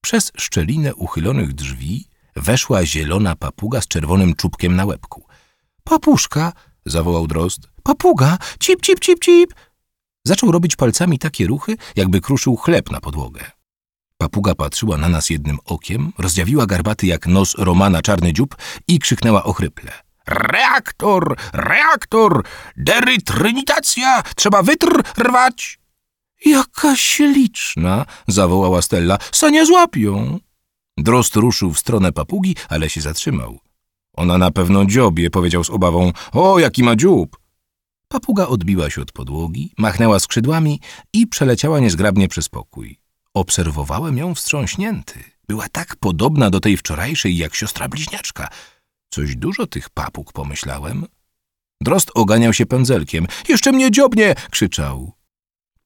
Przez szczelinę uchylonych drzwi weszła zielona papuga z czerwonym czubkiem na łebku. Papuszka, zawołał drozd. Papuga, cip, cip, cip, cip. Zaczął robić palcami takie ruchy, jakby kruszył chleb na podłogę. Papuga patrzyła na nas jednym okiem, rozdziawiła garbaty jak nos Romana czarny dziób i krzyknęła ochryple. Reaktor! Reaktor! Derytrinitacja! Trzeba wytr rwać! Jaka śliczna! zawołała Stella. Sania złapią! Drost ruszył w stronę papugi, ale się zatrzymał. Ona na pewno dziobie, powiedział z obawą. O, jaki ma dziób! Papuga odbiła się od podłogi, machnęła skrzydłami i przeleciała niezgrabnie przez pokój. Obserwowałem ją wstrząśnięty. Była tak podobna do tej wczorajszej jak siostra bliźniaczka. Coś dużo tych papug, pomyślałem. Drost oganiał się pędzelkiem. Jeszcze mnie dziobnie! krzyczał.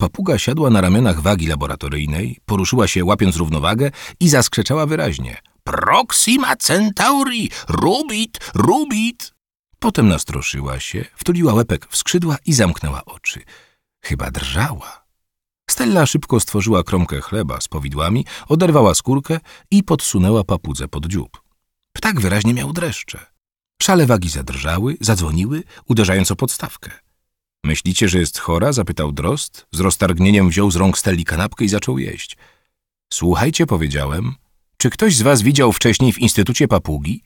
Papuga siadła na ramionach wagi laboratoryjnej, poruszyła się łapiąc równowagę i zaskrzeczała wyraźnie. Proxima Centauri! Rubit! Rubit! Potem nastroszyła się, wtuliła łepek w skrzydła i zamknęła oczy. Chyba drżała. Stella szybko stworzyła kromkę chleba z powidłami, oderwała skórkę i podsunęła papudze pod dziób. Ptak wyraźnie miał dreszcze. Szale wagi zadrżały, zadzwoniły, uderzając o podstawkę. Myślicie, że jest chora? zapytał Drost. Z roztargnieniem wziął z rąk Stelli kanapkę i zaczął jeść. Słuchajcie, powiedziałem, czy ktoś z was widział wcześniej w Instytucie Papugi?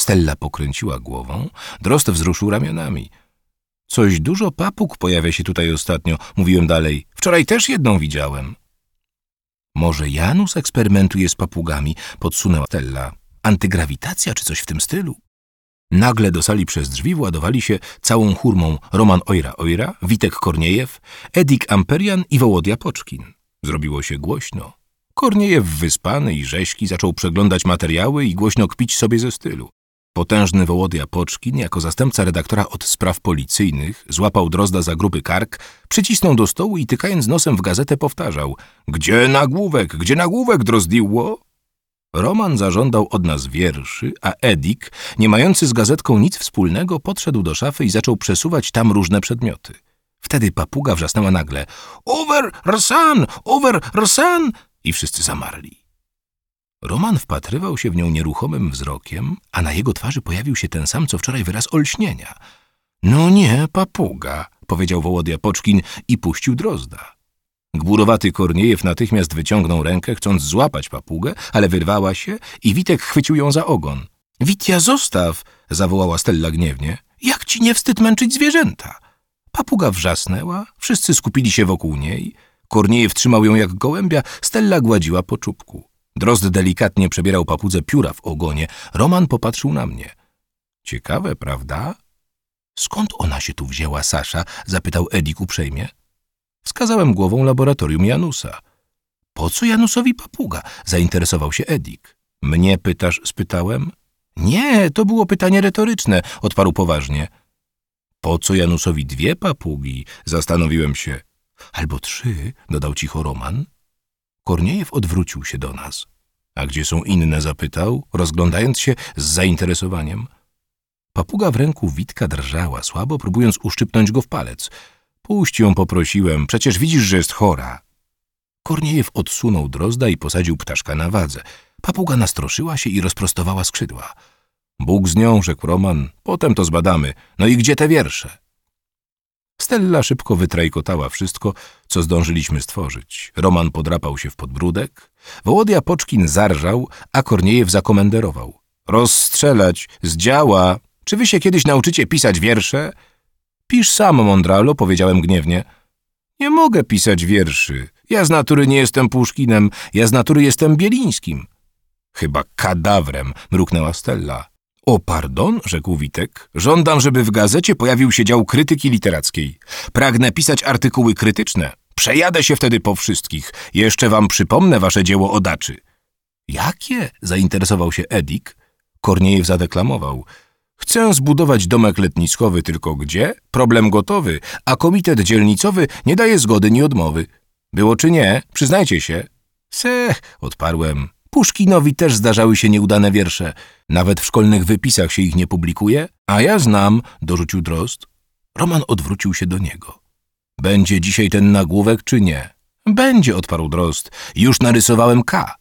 Stella pokręciła głową, Drost wzruszył ramionami. Coś dużo papug pojawia się tutaj ostatnio, mówiłem dalej. Wczoraj też jedną widziałem. Może Janus eksperymentuje z papugami, podsunęła Stella. Antygrawitacja czy coś w tym stylu? Nagle do sali przez drzwi władowali się całą hurmą Roman Ojra Ojra, Witek Korniejew, Edik Amperian i Wołodia Poczkin. Zrobiło się głośno. Korniejew wyspany i rzeźki zaczął przeglądać materiały i głośno kpić sobie ze stylu. Potężny Wołodia Poczkin, jako zastępca redaktora od spraw policyjnych, złapał Drozda za gruby kark, przycisnął do stołu i tykając nosem w gazetę powtarzał – Gdzie nagłówek, gdzie nagłówek, Drozdiło? Roman zażądał od nas wierszy, a Edik, nie mający z gazetką nic wspólnego, podszedł do szafy i zaczął przesuwać tam różne przedmioty. Wtedy papuga wrzasnęła nagle – Over Rsan! Over Rsan! I wszyscy zamarli. Roman wpatrywał się w nią nieruchomym wzrokiem, a na jego twarzy pojawił się ten sam, co wczoraj wyraz olśnienia. No nie, papuga, powiedział Wołodia Poczkin i puścił drozda. Gburowaty Korniejew natychmiast wyciągnął rękę, chcąc złapać papugę, ale wyrwała się i Witek chwycił ją za ogon. Witia, zostaw! zawołała Stella gniewnie. Jak ci nie wstyd męczyć zwierzęta? Papuga wrzasnęła, wszyscy skupili się wokół niej. Korniejew trzymał ją jak gołębia, Stella gładziła po czubku. Drozd delikatnie przebierał papudze pióra w ogonie. Roman popatrzył na mnie. Ciekawe, prawda? Skąd ona się tu wzięła, Sasza? zapytał Edik uprzejmie. Wskazałem głową laboratorium Janusa. Po co Janusowi papuga? zainteresował się Edik. Mnie pytasz? spytałem. Nie, to było pytanie retoryczne, odparł poważnie. Po co Janusowi dwie papugi? Zastanowiłem się. Albo trzy, dodał cicho Roman. Korniejew odwrócił się do nas. A gdzie są inne? zapytał, rozglądając się z zainteresowaniem. Papuga w ręku Witka drżała słabo, próbując uszczypnąć go w palec. Puść ją, poprosiłem, przecież widzisz, że jest chora. Korniejew odsunął drozda i posadził ptaszka na wadze. Papuga nastroszyła się i rozprostowała skrzydła. Bóg z nią, rzekł Roman, potem to zbadamy. No i gdzie te wiersze? Stella szybko wytrajkotała wszystko, co zdążyliśmy stworzyć. Roman podrapał się w podbródek, Wołodia Poczkin zarżał, a Korniejew zakomenderował. Rozstrzelać, z działa! Czy wy się kiedyś nauczycie pisać wiersze? Pisz sam, Mondralo, powiedziałem gniewnie. Nie mogę pisać wierszy. Ja z natury nie jestem Puszkinem, ja z natury jestem Bielińskim. Chyba kadawrem, mruknęła Stella. O, pardon, rzekł Witek. Żądam, żeby w gazecie pojawił się dział krytyki literackiej. Pragnę pisać artykuły krytyczne. Przejadę się wtedy po wszystkich. Jeszcze wam przypomnę wasze dzieło odaczy. Jakie? zainteresował się Edik. Korniejew zadeklamował. Chcę zbudować domek letniskowy, tylko gdzie? Problem gotowy, a komitet dzielnicowy nie daje zgody ni odmowy. Było czy nie? Przyznajcie się. Sech, odparłem. Puszkinowi też zdarzały się nieudane wiersze. Nawet w szkolnych wypisach się ich nie publikuje. A ja znam, dorzucił Drost. Roman odwrócił się do niego. Będzie dzisiaj ten nagłówek, czy nie? Będzie, odparł Drost. Już narysowałem K.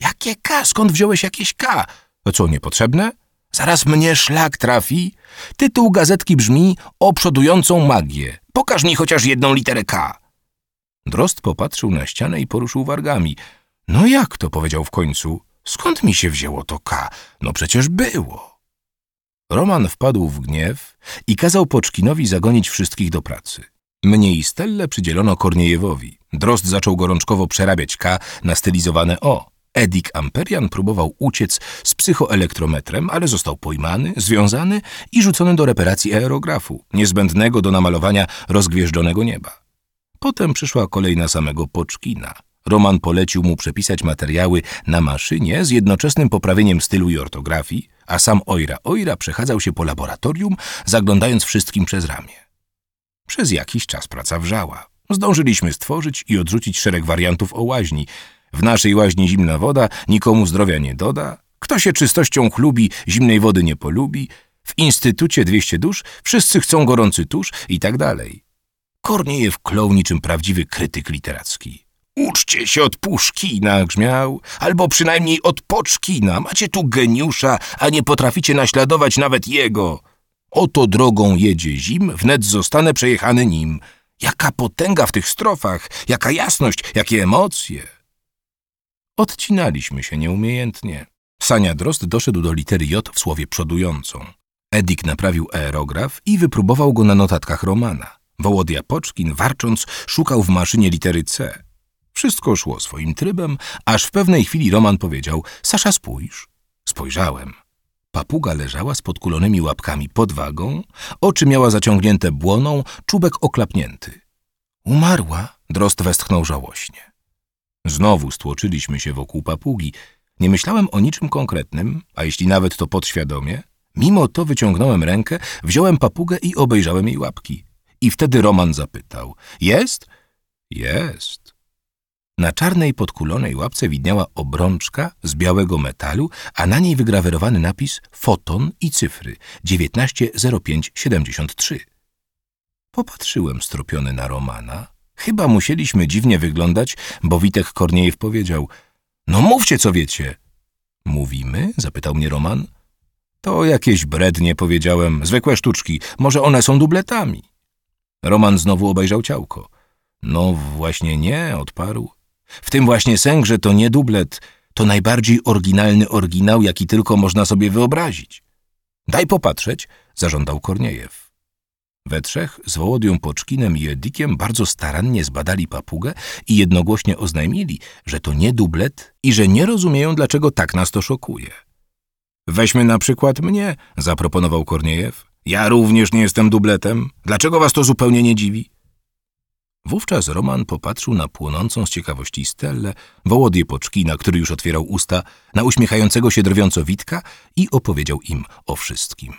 Jakie K? Skąd wziąłeś jakieś K? To co, niepotrzebne? Zaraz mnie szlak trafi. Tytuł gazetki brzmi o przodującą magię. Pokaż mi chociaż jedną literę K. Drost popatrzył na ścianę i poruszył wargami. No jak to, powiedział w końcu. Skąd mi się wzięło to K? No przecież było. Roman wpadł w gniew i kazał Poczkinowi zagonić wszystkich do pracy. Mnie i Stellę przydzielono Korniejewowi. Drost zaczął gorączkowo przerabiać K na stylizowane O. Edik Amperian próbował uciec z psychoelektrometrem, ale został pojmany, związany i rzucony do reparacji aerografu, niezbędnego do namalowania rozgwieżdżonego nieba. Potem przyszła kolej na samego Poczkina. Roman polecił mu przepisać materiały na maszynie z jednoczesnym poprawieniem stylu i ortografii, a sam Ojra Ojra przechadzał się po laboratorium, zaglądając wszystkim przez ramię. Przez jakiś czas praca wrzała. Zdążyliśmy stworzyć i odrzucić szereg wariantów o łaźni. W naszej łaźni zimna woda nikomu zdrowia nie doda. Kto się czystością chlubi, zimnej wody nie polubi. W Instytucie 200 dusz wszyscy chcą gorący tusz i tak dalej. Korniejew klął niczym prawdziwy krytyk literacki. Uczcie się od Puszkina, grzmiał, albo przynajmniej od Poczkina. Macie tu geniusza, a nie potraficie naśladować nawet jego. Oto drogą jedzie zim, wnet zostanę przejechany nim. Jaka potęga w tych strofach, jaka jasność, jakie emocje. Odcinaliśmy się nieumiejętnie. Sania Drost doszedł do litery J w słowie przodującą. Edik naprawił aerograf i wypróbował go na notatkach Romana. Wołodia Poczkin, warcząc, szukał w maszynie litery C. Wszystko szło swoim trybem, aż w pewnej chwili Roman powiedział – Sasza, spójrz. Spojrzałem. Papuga leżała z podkulonymi łapkami pod wagą, oczy miała zaciągnięte błoną, czubek oklapnięty. Umarła, drost westchnął żałośnie. Znowu stłoczyliśmy się wokół papugi. Nie myślałem o niczym konkretnym, a jeśli nawet to podświadomie. Mimo to wyciągnąłem rękę, wziąłem papugę i obejrzałem jej łapki. I wtedy Roman zapytał. Jest? Jest. Na czarnej podkulonej łapce widniała obrączka z białego metalu, a na niej wygrawerowany napis foton i cyfry 190573. Popatrzyłem stropiony na Romana. Chyba musieliśmy dziwnie wyglądać, bo Witek Korniejew powiedział – No mówcie, co wiecie. – Mówimy? – zapytał mnie Roman. – To jakieś brednie, powiedziałem. Zwykłe sztuczki. Może one są dubletami. Roman znowu obejrzał ciałko. No właśnie nie, odparł. W tym właśnie sęgrze to nie dublet, to najbardziej oryginalny oryginał, jaki tylko można sobie wyobrazić. Daj popatrzeć, zażądał Korniejew. We trzech z Wołodią Poczkinem i Edikiem bardzo starannie zbadali papugę i jednogłośnie oznajmili, że to nie dublet i że nie rozumieją, dlaczego tak nas to szokuje. Weźmy na przykład mnie, zaproponował Korniejew. Ja również nie jestem dubletem. Dlaczego was to zupełnie nie dziwi? Wówczas Roman popatrzył na płonącą z ciekawości Stellę, Wołodię Poczkina, który już otwierał usta, na uśmiechającego się drwiąco Witka i opowiedział im o wszystkim.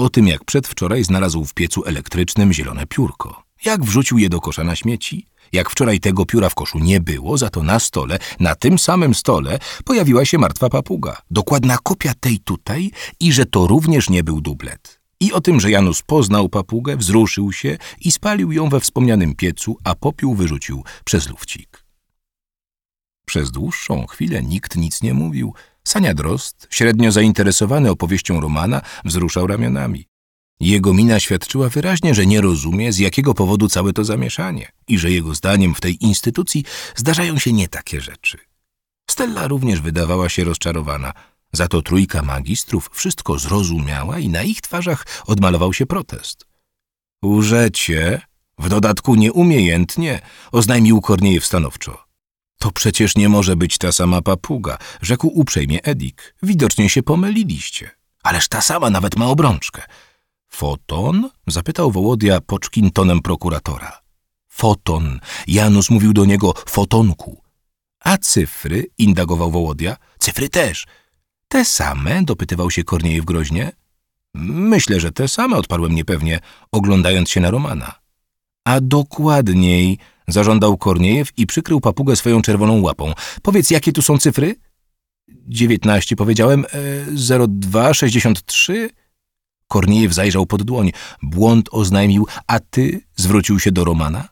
O tym, jak przedwczoraj znalazł w piecu elektrycznym zielone piórko, jak wrzucił je do kosza na śmieci, jak wczoraj tego pióra w koszu nie było, za to na stole, na tym samym stole, pojawiła się martwa papuga. Dokładna kopia tej tutaj i że to również nie był dublet. I o tym, że Janus poznał papugę, wzruszył się i spalił ją we wspomnianym piecu, a popiół wyrzucił przez lufcik. Przez dłuższą chwilę nikt nic nie mówił. Sania Drost, średnio zainteresowany opowieścią Romana, wzruszał ramionami. Jego mina świadczyła wyraźnie, że nie rozumie, z jakiego powodu całe to zamieszanie i że jego zdaniem w tej instytucji zdarzają się nie takie rzeczy. Stella również wydawała się rozczarowana – za to trójka magistrów wszystko zrozumiała i na ich twarzach odmalował się protest. Łżecie, w dodatku nieumiejętnie, oznajmił Korniejew stanowczo. To przecież nie może być ta sama papuga, rzekł uprzejmie Edik. Widocznie się pomyliliście. Ależ ta sama nawet ma obrączkę. Foton? zapytał Wołodia Poczkin tonem prokuratora. Foton. Janus mówił do niego fotonku. A cyfry? indagował Wołodia. Cyfry też. Te same? dopytywał się Korniejew groźnie. Myślę, że te same, odparłem niepewnie, oglądając się na Romana. A dokładniej, zażądał Korniejew i przykrył papugę swoją czerwoną łapą. Powiedz, jakie tu są cyfry? Dziewiętnaście, powiedziałem. E, dwa, sześćdziesiąt trzy. Korniejew zajrzał pod dłoń. Błąd oznajmił, a ty zwrócił się do Romana?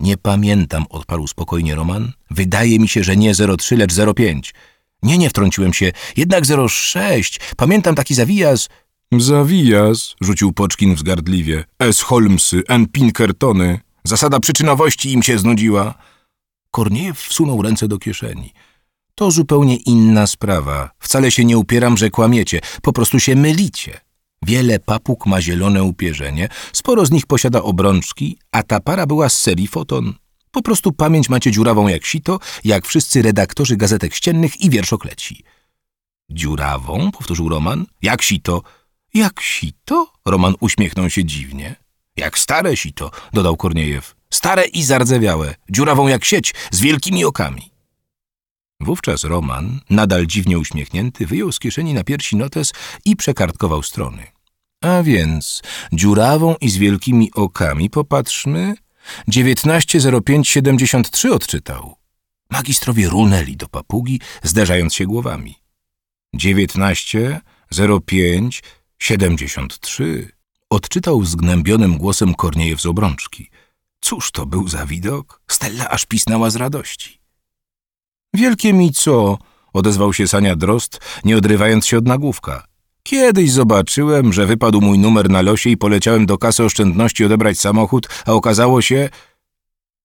Nie pamiętam, odparł spokojnie Roman. Wydaje mi się, że nie 03, lecz 05. Nie, nie wtrąciłem się. Jednak 06. Pamiętam taki zawijas. Zawijas, rzucił Poczkin wzgardliwie. S. Holmesy, N. Pinkertony. Zasada przyczynowości im się znudziła. Korniejew wsunął ręce do kieszeni. To zupełnie inna sprawa. Wcale się nie upieram, że kłamiecie. Po prostu się mylicie. Wiele papug ma zielone upierzenie, sporo z nich posiada obrączki, a ta para była z serii foton. Po prostu pamięć macie dziurawą jak sito, jak wszyscy redaktorzy gazetek ściennych i wierszokleci. Dziurawą? powtórzył Roman. Jak sito? Jak sito? Roman uśmiechnął się dziwnie. Jak stare sito, dodał Korniejew. Stare i zardzewiałe, dziurawą jak sieć, z wielkimi okami. Wówczas Roman, nadal dziwnie uśmiechnięty, wyjął z kieszeni na piersi notes i przekartkował strony. A więc dziurawą i z wielkimi okami, popatrzmy, 19.05.73 odczytał. Magistrowie runęli do papugi, zderzając się głowami. 19.05.73 odczytał zgnębionym głosem Korniejew z obrączki. Cóż to był za widok? Stella aż pisnęła z radości. Wielkie mi co? odezwał się Sania Drost, nie odrywając się od nagłówka. Kiedyś zobaczyłem, że wypadł mój numer na losie i poleciałem do kasy oszczędności odebrać samochód, a okazało się...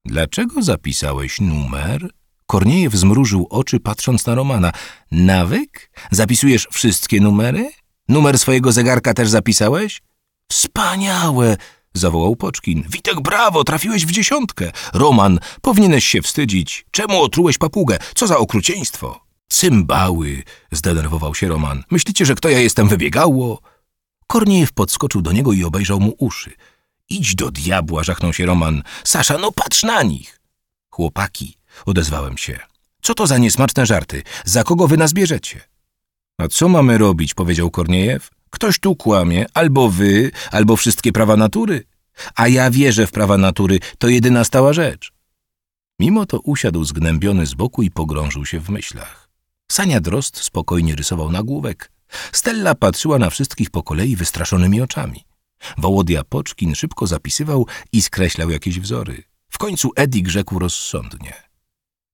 Dlaczego zapisałeś numer? Korniejew zmrużył oczy, patrząc na Romana. Nawyk? Zapisujesz wszystkie numery? Numer swojego zegarka też zapisałeś? Wspaniałe! zawołał Poczkin. Witek, brawo, trafiłeś w dziesiątkę. Roman, powinieneś się wstydzić. Czemu otrułeś papugę? Co za okrucieństwo? Cymbały, zdenerwował się Roman. Myślicie, że kto ja jestem wybiegało? Korniejew podskoczył do niego i obejrzał mu uszy. Idź do diabła, żachnął się Roman. Sasza, no patrz na nich. Chłopaki, odezwałem się. Co to za niesmaczne żarty? Za kogo wy nas bierzecie? A co mamy robić, powiedział Korniejew. Ktoś tu kłamie, albo wy, albo wszystkie prawa natury. A ja wierzę w prawa natury, to jedyna stała rzecz. Mimo to usiadł zgnębiony z boku i pogrążył się w myślach. Sania Drost spokojnie rysował nagłówek. Stella patrzyła na wszystkich po kolei wystraszonymi oczami. Wołodia Poczkin szybko zapisywał i skreślał jakieś wzory. W końcu Edik rzekł rozsądnie.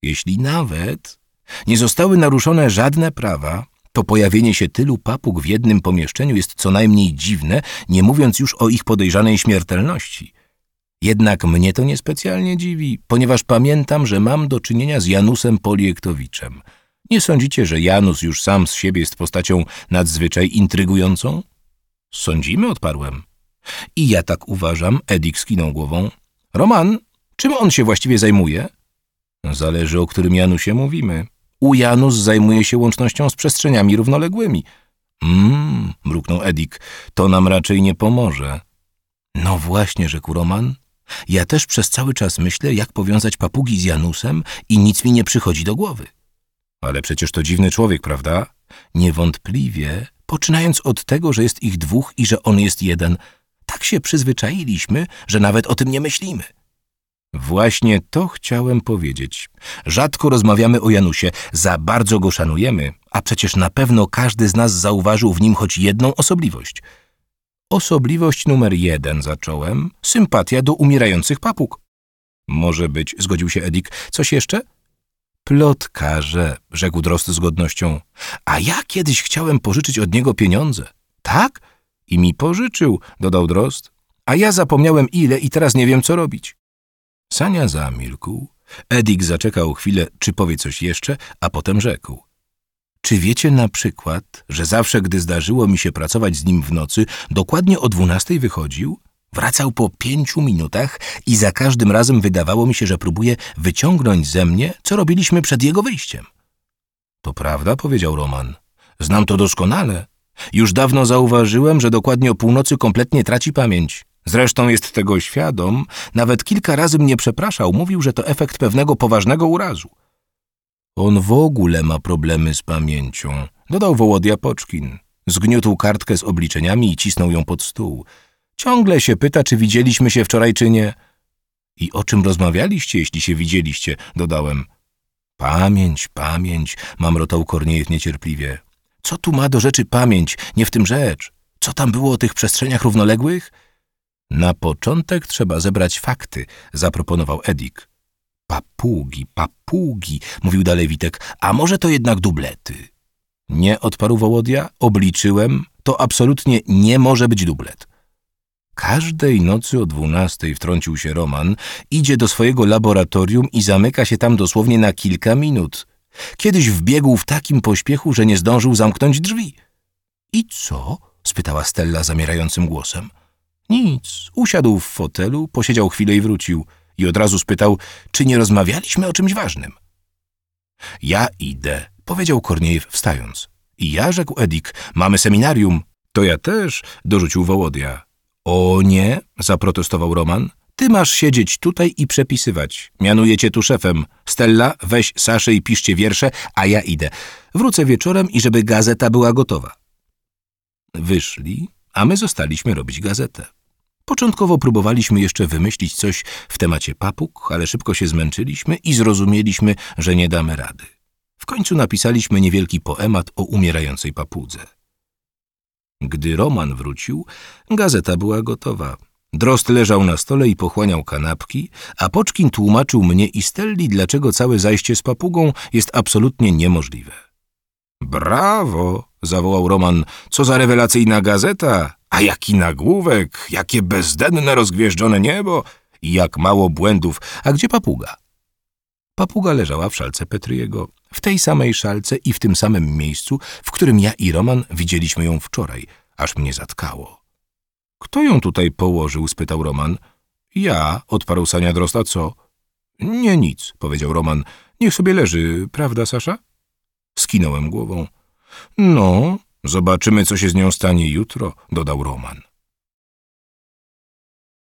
Jeśli nawet nie zostały naruszone żadne prawa, to pojawienie się tylu papug w jednym pomieszczeniu jest co najmniej dziwne, nie mówiąc już o ich podejrzanej śmiertelności. Jednak mnie to niespecjalnie dziwi, ponieważ pamiętam, że mam do czynienia z Janusem Poliektowiczem. Nie sądzicie, że Janus już sam z siebie jest postacią nadzwyczaj intrygującą? Sądzimy, odparłem. I ja tak uważam, Edik skinął głową. Roman, czym on się właściwie zajmuje? Zależy, o którym Janusie mówimy. U Janus zajmuje się łącznością z przestrzeniami równoległymi. Mmm, mruknął Edik, to nam raczej nie pomoże. No właśnie, rzekł Roman. Ja też przez cały czas myślę, jak powiązać papugi z Janusem i nic mi nie przychodzi do głowy. Ale przecież to dziwny człowiek, prawda? Niewątpliwie, poczynając od tego, że jest ich dwóch i że on jest jeden, tak się przyzwyczailiśmy, że nawet o tym nie myślimy. Właśnie to chciałem powiedzieć. Rzadko rozmawiamy o Janusie, za bardzo go szanujemy, a przecież na pewno każdy z nas zauważył w nim choć jedną osobliwość. Osobliwość numer jeden zacząłem, sympatia do umierających papug. Może być, zgodził się Edik. Coś jeszcze? Plotkarze, rzekł Drost z godnością. A ja kiedyś chciałem pożyczyć od niego pieniądze. Tak? I mi pożyczył, dodał Drost. A ja zapomniałem ile i teraz nie wiem, co robić. Sania zamilkł. Edik zaczekał chwilę, czy powie coś jeszcze, a potem rzekł. Czy wiecie na przykład, że zawsze, gdy zdarzyło mi się pracować z nim w nocy, dokładnie o dwunastej wychodził? Wracał po pięciu minutach i za każdym razem wydawało mi się, że próbuje wyciągnąć ze mnie, co robiliśmy przed jego wyjściem. To prawda, powiedział Roman. Znam to doskonale. Już dawno zauważyłem, że dokładnie o północy kompletnie traci pamięć. Zresztą jest tego świadom, nawet kilka razy mnie przepraszał, mówił, że to efekt pewnego poważnego urazu. On w ogóle ma problemy z pamięcią, dodał Wołodia Poczkin. Zgniótł kartkę z obliczeniami i cisnął ją pod stół. Ciągle się pyta, czy widzieliśmy się wczoraj, czy nie. I o czym rozmawialiście, jeśli się widzieliście, dodałem. Pamięć, pamięć, mamrotał Korniejew niecierpliwie. Co tu ma do rzeczy pamięć, nie w tym rzecz. Co tam było o tych przestrzeniach równoległych? Na początek trzeba zebrać fakty, zaproponował Edik. Papugi, papugi, mówił dalej Witek, a może to jednak dublety? Nie, odparł Wołodia, obliczyłem, to absolutnie nie może być dublet. Każdej nocy o dwunastej wtrącił się Roman, idzie do swojego laboratorium i zamyka się tam dosłownie na kilka minut. Kiedyś wbiegł w takim pośpiechu, że nie zdążył zamknąć drzwi. I co? spytała Stella zamierającym głosem. Nic. Usiadł w fotelu, posiedział chwilę i wrócił. I od razu spytał, czy nie rozmawialiśmy o czymś ważnym. Ja idę, powiedział Korniejew wstając. I ja, rzekł Edik, mamy seminarium. To ja też, dorzucił Wołodia. O nie, zaprotestował Roman. Ty masz siedzieć tutaj i przepisywać. Mianuję cię tu szefem. Stella, weź Saszę i piszcie wiersze, a ja idę. Wrócę wieczorem i żeby gazeta była gotowa. Wyszli, a my zostaliśmy robić gazetę. Początkowo próbowaliśmy jeszcze wymyślić coś w temacie papug, ale szybko się zmęczyliśmy i zrozumieliśmy, że nie damy rady. W końcu napisaliśmy niewielki poemat o umierającej papudze. Gdy Roman wrócił, gazeta była gotowa. Drost leżał na stole i pochłaniał kanapki, a Poczkin tłumaczył mnie i Stelli, dlaczego całe zajście z papugą jest absolutnie niemożliwe. Brawo! zawołał Roman. Co za rewelacyjna gazeta! A jaki nagłówek! Jakie bezdenne rozgwieżdżone niebo! I jak mało błędów! A gdzie papuga? Papuga leżała w szalce Petryjego, w tej samej szalce i w tym samym miejscu, w którym ja i Roman widzieliśmy ją wczoraj, aż mnie zatkało. Kto ją tutaj położył? spytał Roman. Ja, odparł Sania Drosta, co? Nie nic, powiedział Roman. Niech sobie leży, prawda, Sasza? Skinąłem głową. No, zobaczymy, co się z nią stanie jutro, dodał Roman.